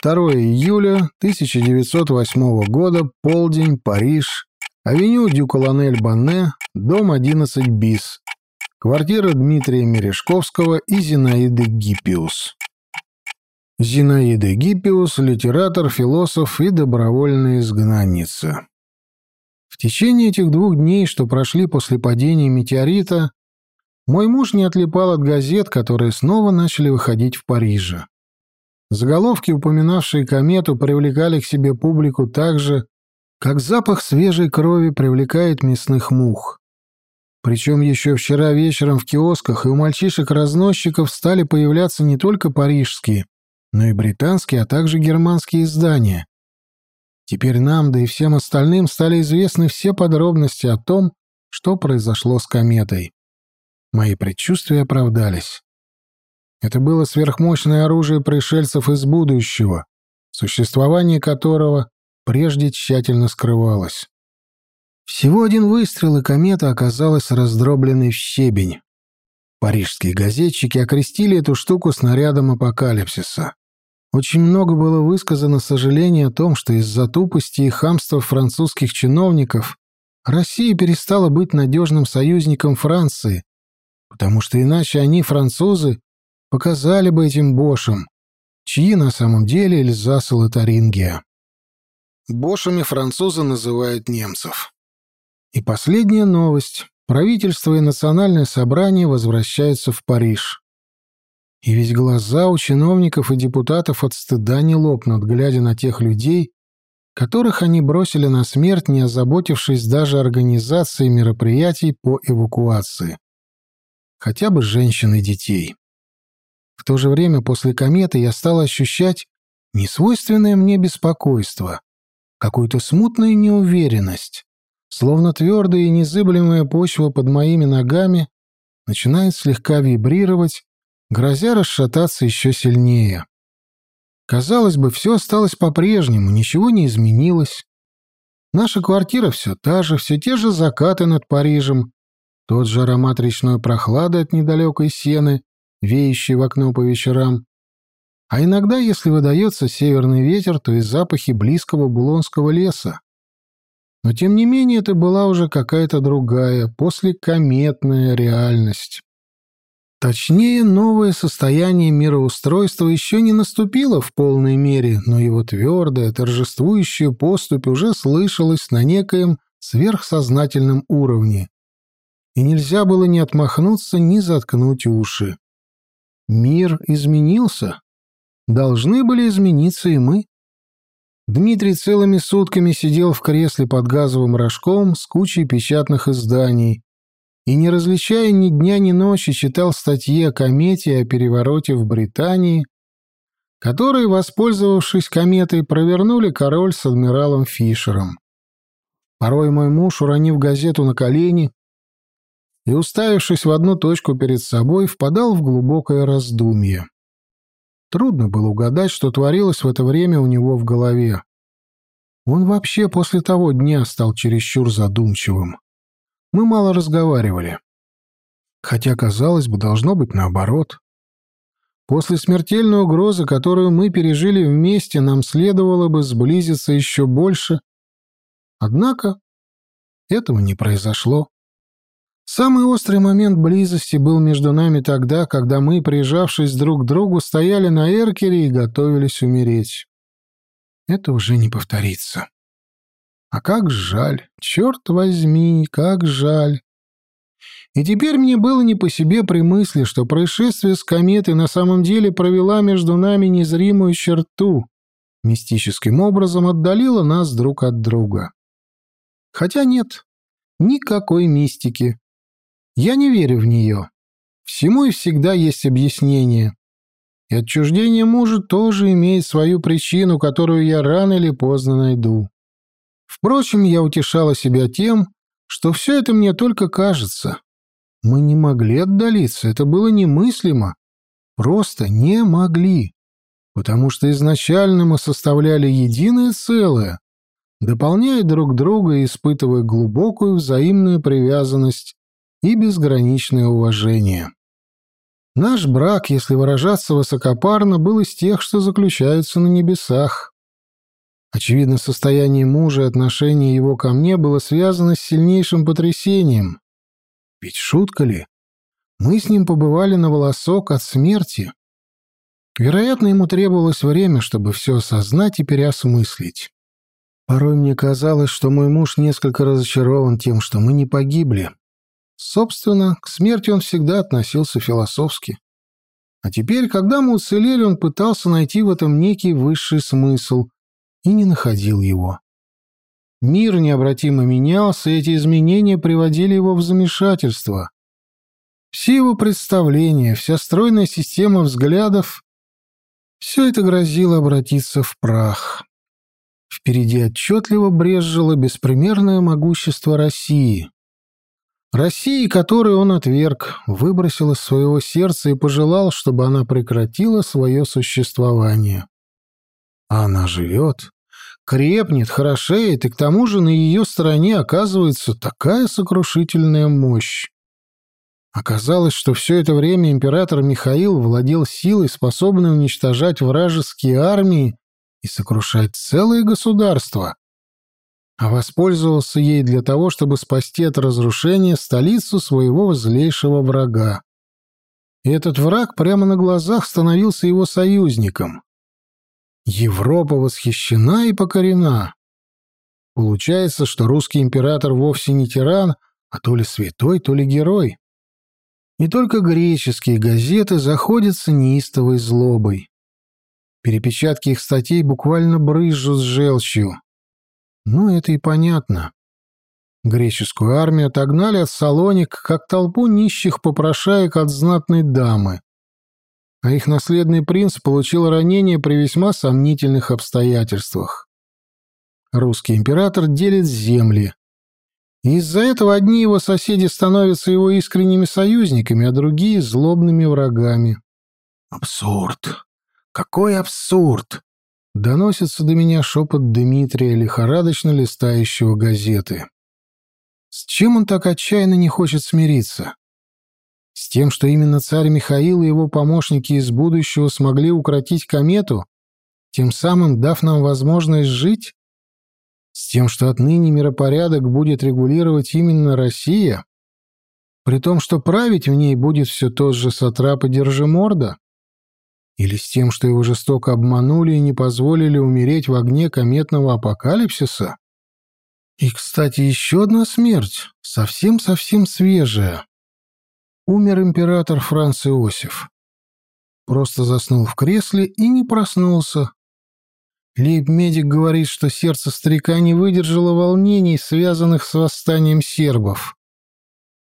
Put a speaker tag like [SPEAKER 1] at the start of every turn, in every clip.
[SPEAKER 1] 2 июля 1908 года, полдень, Париж, авеню Дю-Колонель Банне, дом 11 БИС, квартира Дмитрия Мережковского и Зинаиды Гиппиус. Зинаида Гиппиус – литератор, философ и добровольная изгнанница. В течение этих двух дней, что прошли после падения метеорита, мой муж не отлипал от газет, которые снова начали выходить в Париже. Заголовки, упоминавшие комету, привлекали к себе публику так же, как запах свежей крови привлекает мясных мух. Причем еще вчера вечером в киосках и у мальчишек-разносчиков стали появляться не только парижские, но и британские, а также германские издания. Теперь нам, да и всем остальным, стали известны все подробности о том, что произошло с кометой. Мои предчувствия оправдались. Это было сверхмощное оружие пришельцев из будущего, существование которого прежде тщательно скрывалось. Всего один выстрел, и комета оказалась раздробленной в щебень. Парижские газетчики окрестили эту штуку снарядом апокалипсиса. Очень много было высказано сожалений о том, что из-за тупости и хамства французских чиновников Россия перестала быть надежным союзником Франции, потому что иначе они, французы, показали бы этим Бошам, чьи на самом деле Эльзас и Лотарингия. Бошами французы называют немцев. И последняя новость. Правительство и национальное собрание возвращаются в Париж. И ведь глаза у чиновников и депутатов от стыда не лопнут, глядя на тех людей, которых они бросили на смерть, не озаботившись даже организацией мероприятий по эвакуации. Хотя бы женщин и детей. В то же время после кометы я стал ощущать несвойственное мне беспокойство, какую-то смутную неуверенность, словно твердая и незыблемая почва под моими ногами начинает слегка вибрировать, грозя расшататься еще сильнее. Казалось бы, все осталось по-прежнему, ничего не изменилось. Наша квартира все та же, все те же закаты над Парижем, тот же аромат речной прохлады от недалекой сены, веющий в окно по вечерам. А иногда, если выдается северный ветер, то и запахи близкого Булонского леса. Но тем не менее это была уже какая-то другая, послекометная реальность. Точнее, новое состояние мироустройства еще не наступило в полной мере, но его твердая, торжествующая поступь уже слышалась на некоем сверхсознательном уровне. И нельзя было ни отмахнуться, ни заткнуть уши. Мир изменился. Должны были измениться и мы. Дмитрий целыми сутками сидел в кресле под газовым рожком с кучей печатных изданий, и, не различая ни дня, ни ночи, читал статьи о комете и о перевороте в Британии, которые, воспользовавшись кометой, провернули король с адмиралом Фишером. Порой мой муж, уронив газету на колени и, уставившись в одну точку перед собой, впадал в глубокое раздумье. Трудно было угадать, что творилось в это время у него в голове. Он вообще после того дня стал чересчур задумчивым мы мало разговаривали. Хотя, казалось бы, должно быть наоборот. После смертельной угрозы, которую мы пережили вместе, нам следовало бы сблизиться еще больше. Однако этого не произошло. Самый острый момент близости был между нами тогда, когда мы, прижавшись друг к другу, стояли на эркере и готовились умереть. Это уже не повторится. А как жаль, черт возьми, как жаль. И теперь мне было не по себе при мысли, что происшествие с кометой на самом деле провела между нами незримую черту, мистическим образом отдалила нас друг от друга. Хотя нет, никакой мистики. Я не верю в нее. Всему и всегда есть объяснение. И отчуждение мужа тоже имеет свою причину, которую я рано или поздно найду. Впрочем, я утешала себя тем, что все это мне только кажется. Мы не могли отдалиться, это было немыслимо. Просто не могли. Потому что изначально мы составляли единое целое, дополняя друг друга и испытывая глубокую взаимную привязанность и безграничное уважение. Наш брак, если выражаться высокопарно, был из тех, что заключаются на небесах. Очевидно, состояние мужа и отношение его ко мне было связано с сильнейшим потрясением. Ведь шутка ли? Мы с ним побывали на волосок от смерти. Вероятно, ему требовалось время, чтобы все осознать и переосмыслить. Порой мне казалось, что мой муж несколько разочарован тем, что мы не погибли. Собственно, к смерти он всегда относился философски. А теперь, когда мы уцелели, он пытался найти в этом некий высший смысл и не находил его. Мир необратимо менялся, и эти изменения приводили его в замешательство. Все его представления, вся стройная система взглядов — все это грозило обратиться в прах. Впереди отчетливо брезжило беспримерное могущество России. России, которую он отверг, выбросил из своего сердца и пожелал, чтобы она прекратила свое существование. А она живет, крепнет, хорошеет, и к тому же на ее стороне оказывается такая сокрушительная мощь. Оказалось, что все это время император Михаил владел силой, способной уничтожать вражеские армии и сокрушать целые государства а воспользовался ей для того, чтобы спасти от разрушения столицу своего злейшего врага. И этот враг прямо на глазах становился его союзником. Европа восхищена и покорена. Получается, что русский император вовсе не тиран, а то ли святой, то ли герой. Не только греческие газеты заходятся неистовой злобой. Перепечатки их статей буквально брызжут с желчью. Ну, это и понятно. Греческую армию отогнали от Салоник, как толпу нищих попрошаек от знатной дамы. А их наследный принц получил ранение при весьма сомнительных обстоятельствах. Русский император делит земли. Из-за этого одни его соседи становятся его искренними союзниками, а другие — злобными врагами. Абсурд! Какой абсурд! Доносится до меня шепот Дмитрия, лихорадочно листающего газеты. С чем он так отчаянно не хочет смириться? С тем, что именно царь Михаил и его помощники из будущего смогли укротить комету, тем самым дав нам возможность жить? С тем, что отныне миропорядок будет регулировать именно Россия? При том, что править в ней будет все тот же сатрап и держиморда? Или с тем, что его жестоко обманули и не позволили умереть в огне кометного апокалипсиса? И, кстати, еще одна смерть, совсем-совсем свежая. Умер император Франц Иосиф. Просто заснул в кресле и не проснулся. Лейб-медик говорит, что сердце старика не выдержало волнений, связанных с восстанием сербов.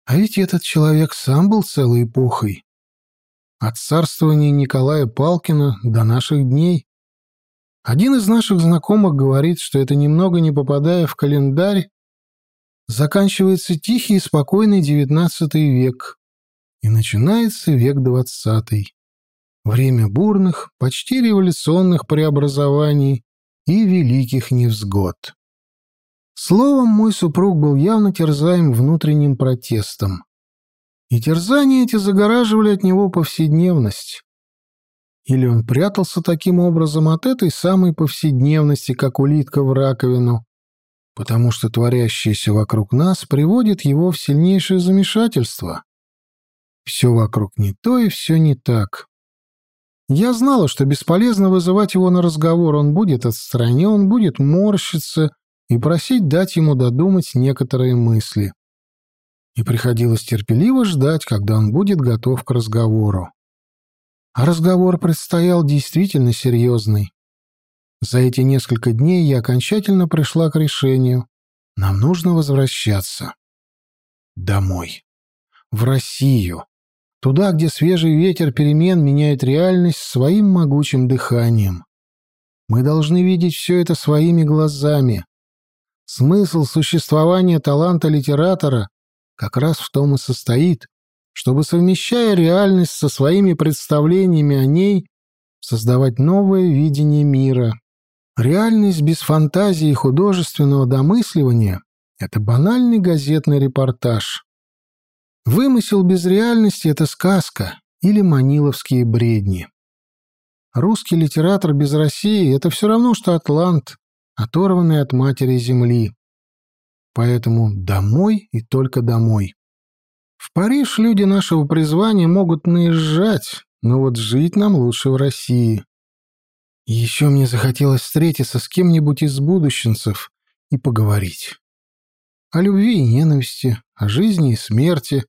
[SPEAKER 1] А ведь этот человек сам был целой эпохой от царствования Николая Палкина до наших дней. Один из наших знакомых говорит, что это немного не попадая в календарь, заканчивается тихий и спокойный XIX век, и начинается век XX. Время бурных, почти революционных преобразований и великих невзгод. Словом, мой супруг был явно терзаем внутренним протестом и терзания эти загораживали от него повседневность. Или он прятался таким образом от этой самой повседневности, как улитка в раковину, потому что творящееся вокруг нас приводит его в сильнейшее замешательство. Все вокруг не то и все не так. Я знала, что бесполезно вызывать его на разговор, он будет отстранен, будет морщиться и просить дать ему додумать некоторые мысли и приходилось терпеливо ждать, когда он будет готов к разговору. А разговор предстоял действительно серьезный. За эти несколько дней я окончательно пришла к решению. Нам нужно возвращаться. Домой. В Россию. Туда, где свежий ветер перемен меняет реальность своим могучим дыханием. Мы должны видеть все это своими глазами. Смысл существования таланта литератора как раз в том и состоит, чтобы, совмещая реальность со своими представлениями о ней, создавать новое видение мира. Реальность без фантазии и художественного домысливания — это банальный газетный репортаж. Вымысел без реальности — это сказка, или маниловские бредни. Русский литератор без России — это все равно, что атлант, оторванный от матери земли. Поэтому домой и только домой. В Париж люди нашего призвания могут наезжать, но вот жить нам лучше в России. еще мне захотелось встретиться с кем-нибудь из будущенцев и поговорить. О любви и ненависти, о жизни и смерти,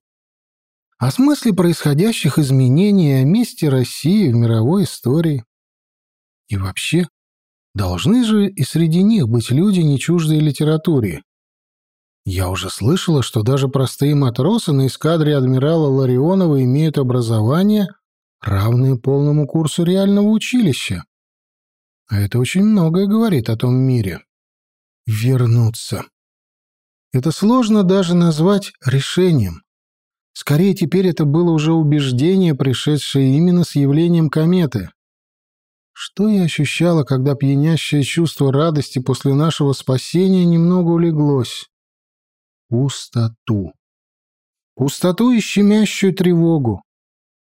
[SPEAKER 1] о смысле происходящих изменений о месте России в мировой истории. И вообще, должны же и среди них быть люди, не чуждые литературе. Я уже слышала, что даже простые матросы на эскадре адмирала Ларионова имеют образование, равное полному курсу реального училища. А это очень многое говорит о том мире. Вернуться. Это сложно даже назвать решением. Скорее, теперь это было уже убеждение, пришедшее именно с явлением кометы. Что я ощущала, когда пьянящее чувство радости после нашего спасения немного улеглось? Пустоту. Пустоту и щемящую тревогу.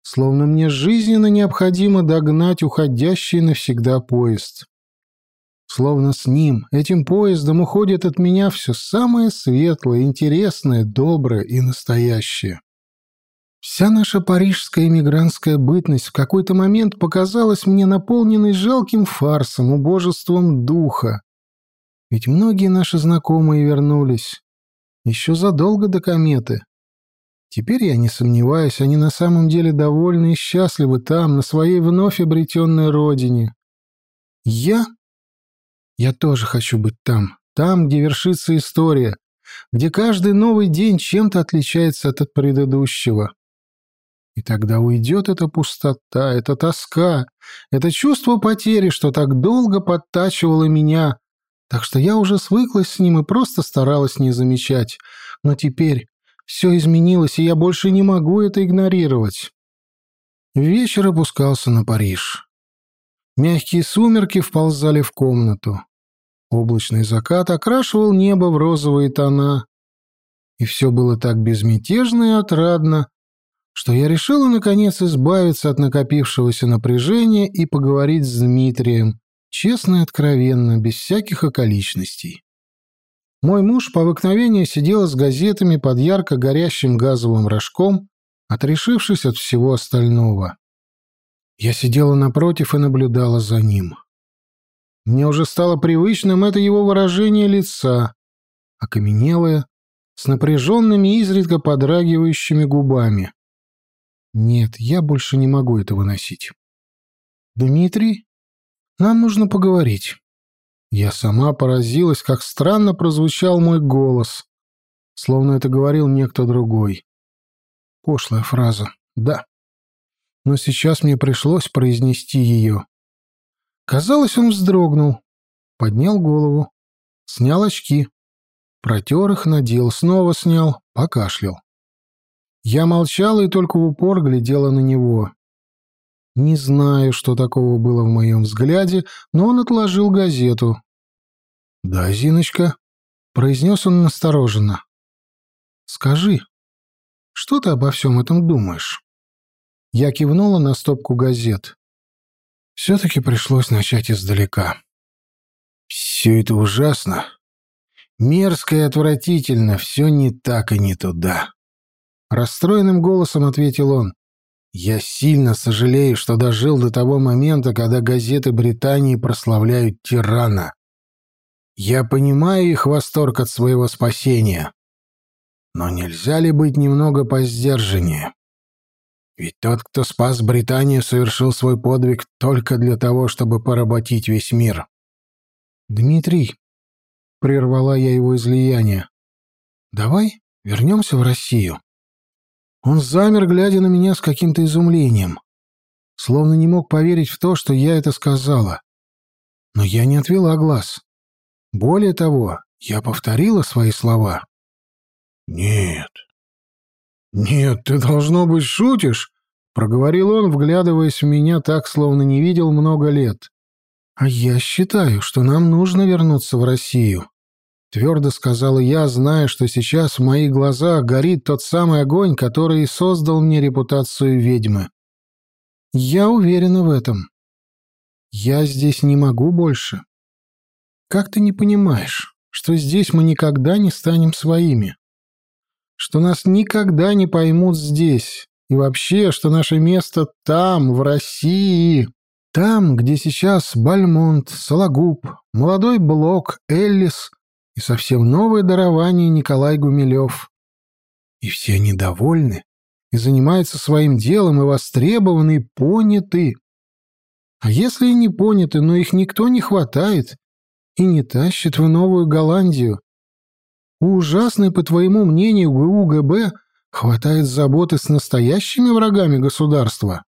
[SPEAKER 1] Словно мне жизненно необходимо догнать уходящий навсегда поезд. Словно с ним, этим поездом, уходит от меня все самое светлое, интересное, доброе и настоящее. Вся наша парижская эмигрантская бытность в какой-то момент показалась мне наполненной жалким фарсом, убожеством духа. Ведь многие наши знакомые вернулись. Еще задолго до кометы. Теперь я не сомневаюсь, они на самом деле довольны и счастливы там, на своей вновь обретенной родине. Я? Я тоже хочу быть там, там, где вершится история, где каждый новый день чем-то отличается от предыдущего. И тогда уйдет эта пустота, эта тоска, это чувство потери, что так долго подтачивало меня, так что я уже свыклась с ним и просто старалась не замечать. Но теперь все изменилось, и я больше не могу это игнорировать. Вечер опускался на Париж. Мягкие сумерки вползали в комнату. Облачный закат окрашивал небо в розовые тона. И все было так безмятежно и отрадно, что я решила, наконец, избавиться от накопившегося напряжения и поговорить с Дмитрием, честно и откровенно, без всяких околичностей. Мой муж по обыкновению сидел с газетами под ярко горящим газовым рожком, отрешившись от всего остального. Я сидела напротив и наблюдала за ним. Мне уже стало привычным это его выражение лица, окаменелое, с напряженными изредка подрагивающими губами. Нет, я больше не могу этого носить. «Дмитрий, нам нужно поговорить». Я сама поразилась, как странно прозвучал мой голос, словно это говорил некто другой. Пошлая фраза, да. Но сейчас мне пришлось произнести ее. Казалось, он вздрогнул, поднял голову, снял очки, протер их, надел, снова снял, покашлял. Я молчала и только в упор глядела на него. Не знаю, что такого было в моем взгляде, но он отложил газету. «Да, Зиночка», — произнес он настороженно. «Скажи, что ты обо всем этом думаешь?» Я кивнула на стопку газет. Все-таки пришлось начать издалека. «Все это ужасно. Мерзко и отвратительно, все не так и не туда». Расстроенным голосом ответил он. «Я сильно сожалею, что дожил до того момента, когда газеты Британии прославляют тирана. Я понимаю их восторг от своего спасения. Но нельзя ли быть немного поздержаннее? Ведь тот, кто спас Британию, совершил свой подвиг только для того, чтобы поработить весь мир. «Дмитрий», — прервала я его излияние, — «давай вернемся в Россию». Он замер, глядя на меня с каким-то изумлением. Словно не мог поверить в то, что я это сказала. Но я не отвела глаз. Более того, я повторила свои слова. «Нет. Нет, ты, должно быть, шутишь?» — проговорил он, вглядываясь в меня так, словно не видел много лет. «А я считаю, что нам нужно вернуться в Россию. Твердо сказала я, зная, что сейчас в моих глазах горит тот самый огонь, который и создал мне репутацию ведьмы. Я уверена в этом. Я здесь не могу больше. Как ты не понимаешь, что здесь мы никогда не станем своими? Что нас никогда не поймут здесь? И вообще, что наше место там, в России? Там, где сейчас Бальмонт, Сологуб, молодой Блок, Эллис и совсем новое дарование Николай Гумилев. И все недовольны и занимаются своим делом, и востребованы, и поняты. А если и не поняты, но их никто не хватает и не тащит в Новую Голландию? У ужасной, по твоему мнению, ГУГБ хватает заботы с настоящими врагами государства.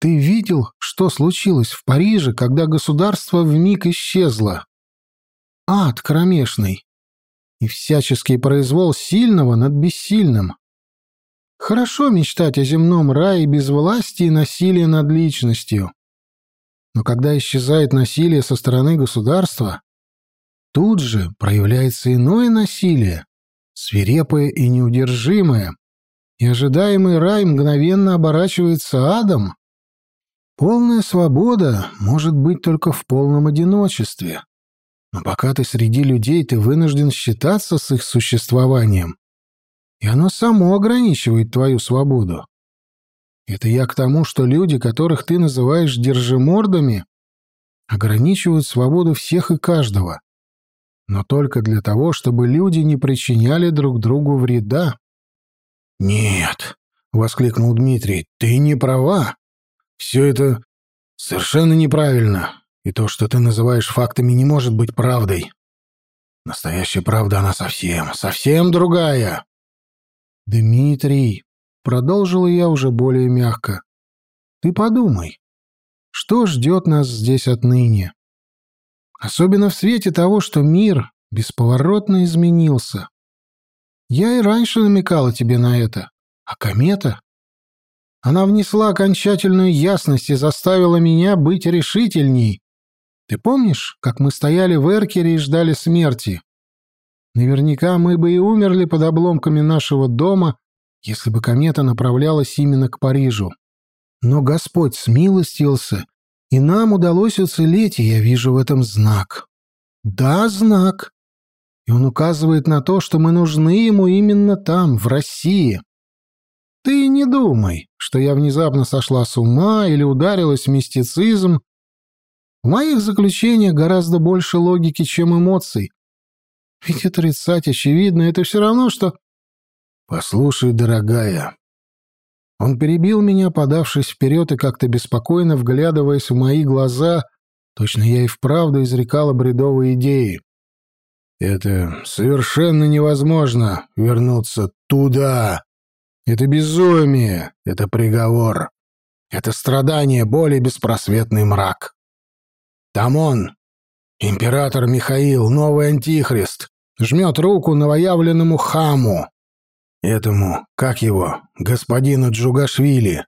[SPEAKER 1] Ты видел, что случилось в Париже, когда государство вмиг исчезло? Ад кромешный и всяческий произвол сильного над бессильным. Хорошо мечтать о земном рае без власти и насилия над личностью. Но когда исчезает насилие со стороны государства, тут же проявляется иное насилие, свирепое и неудержимое, и ожидаемый рай мгновенно оборачивается адом. Полная свобода может быть только в полном одиночестве. Но пока ты среди людей, ты вынужден считаться с их существованием. И оно само ограничивает твою свободу. Это я к тому, что люди, которых ты называешь держимордами, ограничивают свободу всех и каждого. Но только для того, чтобы люди не причиняли друг другу вреда. «Нет», — воскликнул Дмитрий, — «ты не права. Все это совершенно неправильно. И то, что ты называешь фактами, не может быть правдой. Настоящая правда, она совсем, совсем другая. Дмитрий, продолжила я уже более мягко, ты подумай, что ждет нас здесь отныне? Особенно в свете того, что мир бесповоротно изменился. Я и раньше намекала тебе на это. А комета? Она внесла окончательную ясность и заставила меня быть решительней, ты помнишь, как мы стояли в Эркере и ждали смерти? Наверняка мы бы и умерли под обломками нашего дома, если бы комета направлялась именно к Парижу. Но Господь смилостился, и нам удалось уцелеть, и я вижу в этом знак. Да, знак. И он указывает на то, что мы нужны ему именно там, в России. Ты не думай, что я внезапно сошла с ума или ударилась в мистицизм в моих заключениях гораздо больше логики, чем эмоций. Ведь отрицать очевидно — это все равно, что... «Послушай, дорогая». Он перебил меня, подавшись вперед и как-то беспокойно вглядываясь в мои глаза, точно я и вправду изрекала бредовые идеи. «Это совершенно невозможно — вернуться туда. Это безумие, это приговор, это страдание, боль и беспросветный мрак». Там он, император Михаил, новый антихрист, жмет руку новоявленному хаму. Этому, как его, господину Джугашвили.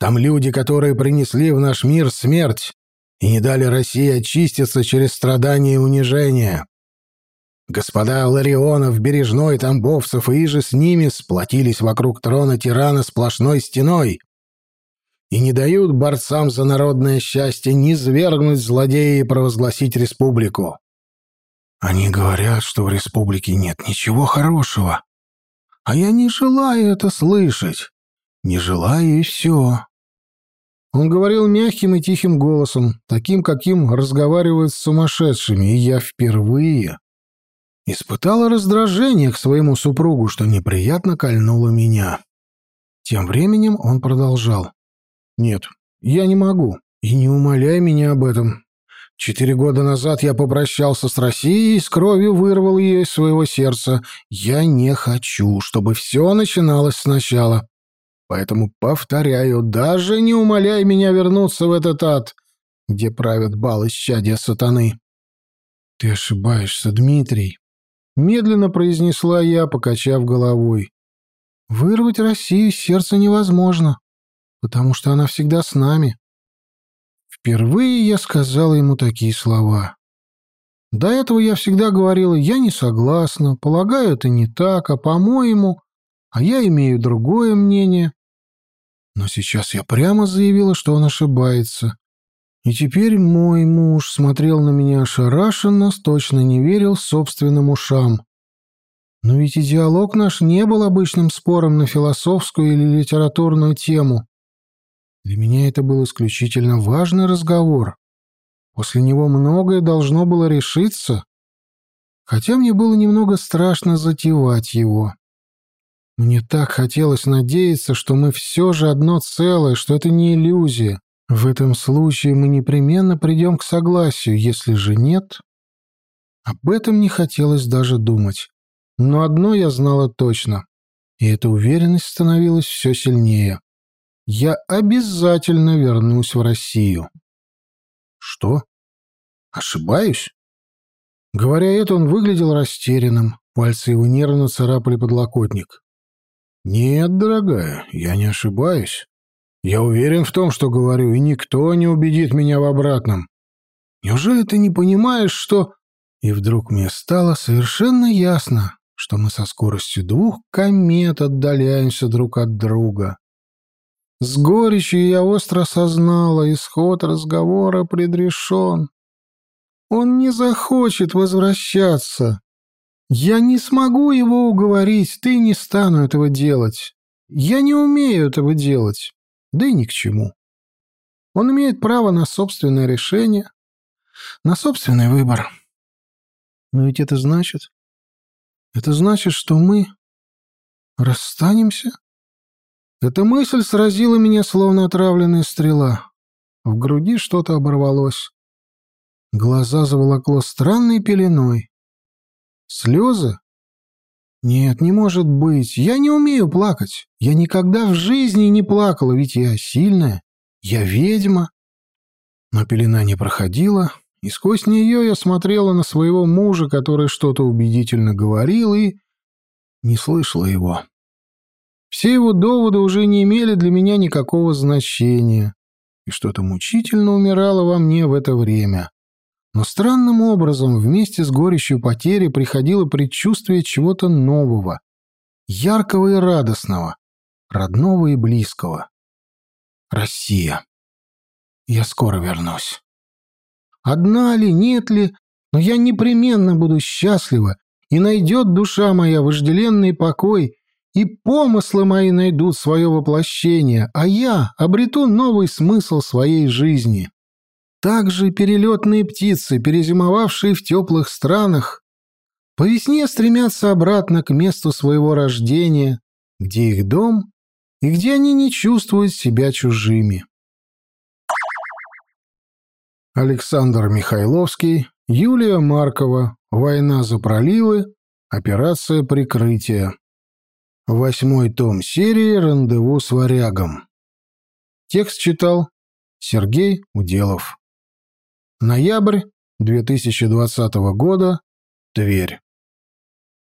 [SPEAKER 1] Там люди, которые принесли в наш мир смерть и не дали России очиститься через страдания и унижение. Господа Ларионов, Бережной, Тамбовцев и иже с ними сплотились вокруг трона тирана сплошной стеной и не дают борцам за народное счастье низвергнуть злодея и провозгласить республику. Они говорят, что в республике нет ничего хорошего. А я не желаю это слышать. Не желаю и все. Он говорил мягким и тихим голосом, таким, каким разговаривают с сумасшедшими, и я впервые испытала раздражение к своему супругу, что неприятно кольнуло меня. Тем временем он продолжал. Нет, я не могу. И не умоляй меня об этом. Четыре года назад я попрощался с Россией и с кровью вырвал ее из своего сердца. Я не хочу, чтобы все начиналось сначала. Поэтому повторяю, даже не умоляй меня вернуться в этот ад, где правят бал исчадия сатаны. Ты ошибаешься, Дмитрий. Медленно произнесла я, покачав головой. Вырвать Россию из сердца невозможно потому что она всегда с нами. Впервые я сказала ему такие слова. До этого я всегда говорила «я не согласна», «полагаю, это не так», «а по-моему», «а я имею другое мнение». Но сейчас я прямо заявила, что он ошибается. И теперь мой муж смотрел на меня ошарашенно, точно не верил собственным ушам. Но ведь и диалог наш не был обычным спором на философскую или литературную тему. Для меня это был исключительно важный разговор. После него многое должно было решиться, хотя мне было немного страшно затевать его. Мне так хотелось надеяться, что мы все же одно целое, что это не иллюзия. В этом случае мы непременно придем к согласию, если же нет... Об этом не хотелось даже думать. Но одно я знала точно, и эта уверенность становилась все сильнее. Я обязательно вернусь в Россию. Что? Ошибаюсь? Говоря это, он выглядел растерянным. Пальцы его нервно царапали подлокотник. «Нет, дорогая, я не ошибаюсь. Я уверен в том, что говорю, и никто не убедит меня в обратном. Неужели ты не понимаешь, что...» И вдруг мне стало совершенно ясно, что мы со скоростью двух комет отдаляемся друг от друга. С горечью я остро осознала, исход разговора предрешен. Он не захочет возвращаться. Я не смогу его уговорить, ты не стану этого делать. Я не умею этого делать, да и ни к чему. Он имеет право на собственное решение, на собственный выбор. Но ведь это значит... Это значит, что мы расстанемся? Эта мысль сразила меня, словно отравленная стрела. В груди что-то оборвалось. Глаза заволокло странной пеленой. Слезы? Нет, не может быть. Я не умею плакать. Я никогда в жизни не плакала, ведь я сильная. Я ведьма. Но пелена не проходила, и сквозь нее я смотрела на своего мужа, который что-то убедительно говорил, и не слышала его. Все его доводы уже не имели для меня никакого значения, и что-то мучительно умирало во мне в это время. Но странным образом вместе с горечью потери приходило предчувствие чего-то нового, яркого и радостного, родного и близкого. Россия. Я скоро вернусь. Одна ли, нет ли, но я непременно буду счастлива, и найдет душа моя вожделенный покой, и помыслы мои найдут свое воплощение, а я обрету новый смысл своей жизни. Также перелетные птицы, перезимовавшие в теплых странах, по весне стремятся обратно к месту своего рождения, где их дом и где они не чувствуют себя чужими. Александр Михайловский, Юлия Маркова, «Война за проливы», «Операция прикрытия». Восьмой том серии «Рандеву с варягом». Текст читал Сергей Уделов. Ноябрь 2020 года. Тверь.